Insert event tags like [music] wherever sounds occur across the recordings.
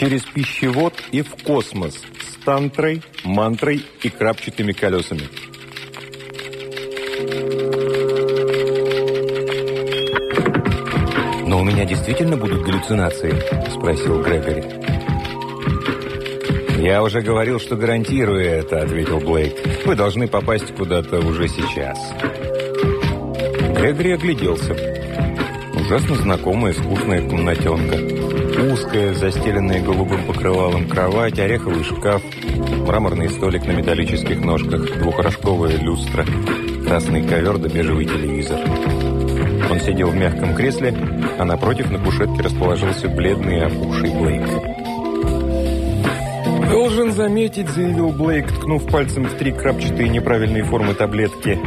через пищевод и в космос с тантрой, мантрой и крапчатыми колесами. «Но у меня действительно будут галлюцинации?» – спросил Грегори. «Я уже говорил, что гарантирую это», – ответил Блейк. «Вы должны попасть куда-то уже сейчас». Грегори огляделся. Ужасно знакомая скучная комнатенка. Узкая, застеленная голубым покрывалом кровать, ореховый шкаф, мраморный столик на металлических ножках, двухрожковая люстра, красный ковер да бежевый телевизор. Он сидел в мягком кресле, а напротив на кушетке расположился бледный опухший Блейк. «Должен заметить», — заявил Блейк, ткнув пальцем в три крапчатые неправильные формы таблетки,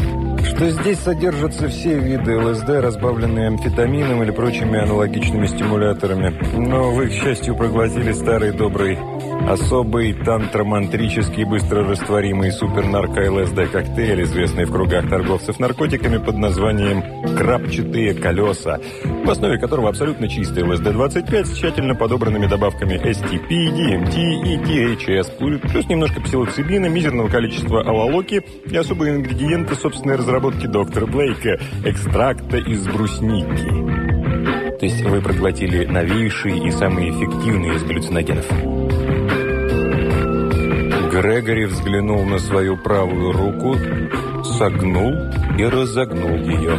что здесь содержатся все виды ЛСД, разбавленные амфетамином или прочими аналогичными стимуляторами. Но вы, к счастью, проглотили старый добрый Особый тантромантрический быстрорастворимый супер-нарко-ЛСД коктейль, известный в кругах торговцев наркотиками под названием «крапчатые колеса», в основе которого абсолютно чистый ЛСД-25 с тщательно подобранными добавками STP, DMT и THS, плюс немножко псилоцибина, мизерного количества алалоки и особые ингредиенты собственной разработки доктора Блейка – экстракта из брусники. То есть вы проглотили новейший и самый эффективный из галлюциногенов. Грегори взглянул на свою правую руку, согнул и разогнул ее.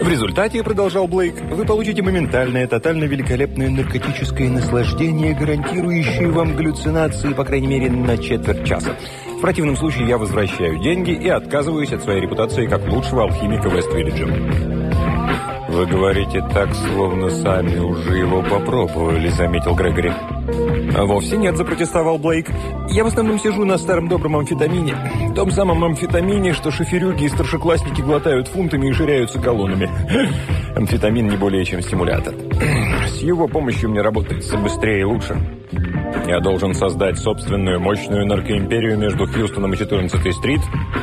В результате, продолжал Блейк, вы получите моментальное, тотально великолепное наркотическое наслаждение, гарантирующее вам галлюцинации, по крайней мере, на четверть часа. В противном случае я возвращаю деньги и отказываюсь от своей репутации как лучшего алхимика Вест-Виллиджа. «Вы говорите так, словно сами уже его попробовали», — заметил Грегори. А «Вовсе нет», — запротестовал Блейк. «Я в основном сижу на старом добром амфетамине. Том самом амфетамине, что шоферюги и старшеклассники глотают фунтами и жиряются колоннами. Амфетамин не более чем стимулятор. С его помощью мне работается быстрее и лучше». Я должен создать собственную мощную наркоимперию между Хьюстоном и 14-й стрит,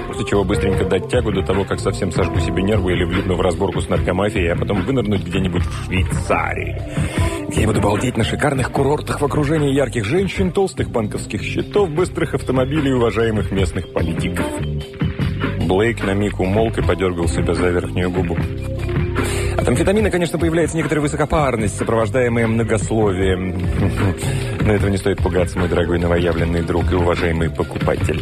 после чего быстренько дать тягу до того, как совсем сожгу себе нервы или влипну в разборку с наркомафией, а потом вынырнуть где-нибудь в Швейцарии. Где я буду балдеть на шикарных курортах в окружении ярких женщин, толстых банковских счетов, быстрых автомобилей и уважаемых местных политиков. Блейк на миг умолк и подергал себя за верхнюю губу. От амфетамина, конечно, появляется некоторая высокопарность, сопровождаемая многословием. [laughs] Но этого не стоит пугаться, мой дорогой новоявленный друг и уважаемый покупатель.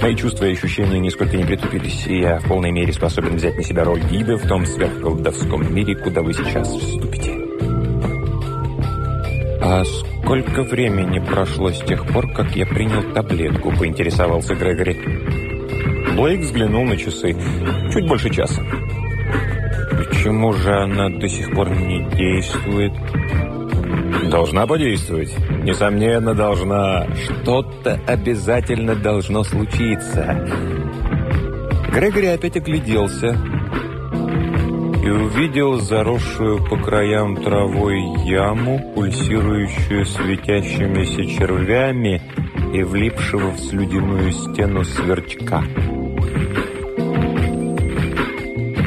Мои чувства и ощущения нисколько не притупились, и я в полной мере способен взять на себя роль гида в том сверхколдовском мире, куда вы сейчас вступите. «А сколько времени прошло с тех пор, как я принял таблетку?» – поинтересовался Грегори. Блейк взглянул на часы. «Чуть больше часа». Почему же она до сих пор не действует? Должна подействовать. Несомненно, должна. Что-то обязательно должно случиться. Грегори опять огляделся и увидел заросшую по краям травой яму, пульсирующую светящимися червями и влипшего в слюдяную стену сверчка.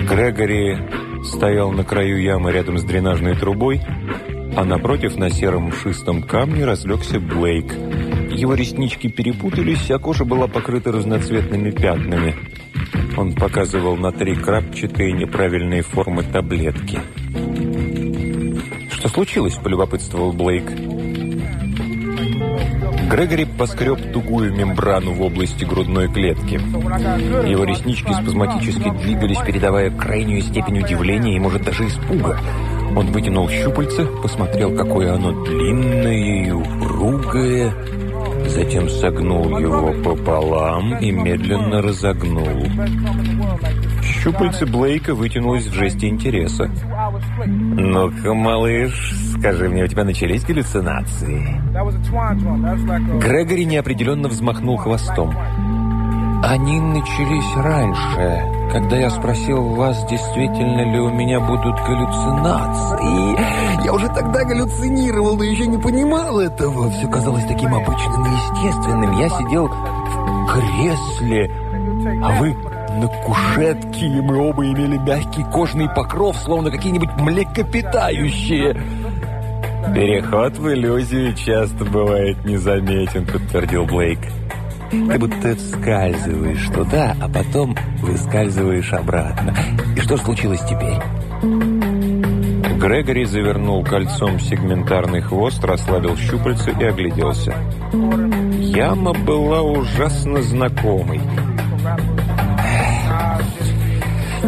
Грегори стоял на краю ямы рядом с дренажной трубой, а напротив на сером шистом камне разлегся Блейк. Его реснички перепутались, а кожа была покрыта разноцветными пятнами. Он показывал на три крапчатые неправильные формы таблетки. «Что случилось?» – полюбопытствовал Блейк. Грегори поскреб тугую мембрану в области грудной клетки. Его реснички спазматически двигались, передавая крайнюю степень удивления и, может, даже испуга. Он вытянул щупальце, посмотрел, какое оно длинное и упругое, затем согнул его пополам и медленно разогнул. Щупальце Блейка вытянулось в жесте интереса. «Ну-ка, малыш, скажи мне, у тебя начались галлюцинации?» Грегори неопределенно взмахнул хвостом. «Они начались раньше, когда я спросил вас, действительно ли у меня будут галлюцинации. Я уже тогда галлюцинировал, но еще не понимал этого. Все казалось таким обычным и естественным. Я сидел в кресле, а вы на кушетке, и мы оба имели мягкий кожный покров, словно какие-нибудь млекопитающие». «Переход в иллюзию часто бывает незаметен», — подтвердил Блейк. «Ты будто вскальзываешь туда, а потом выскальзываешь обратно. И что случилось теперь?» Грегори завернул кольцом сегментарный хвост, расслабил щупальца и огляделся. Яма была ужасно знакомой.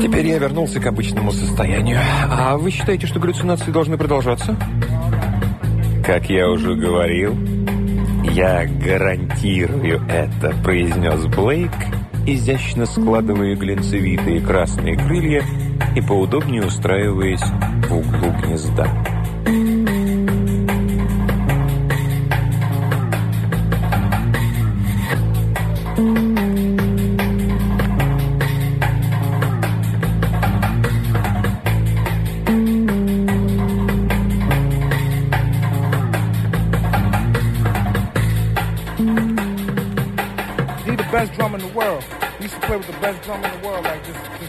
Теперь я вернулся к обычному состоянию. А вы считаете, что галлюцинации должны продолжаться? Как я уже говорил, я гарантирую это, произнес Блейк, изящно складывая глинцевитые красные крылья и поудобнее устраиваясь в углу гнезда. Best drum in the world. We used to play with the best drum in the world like this.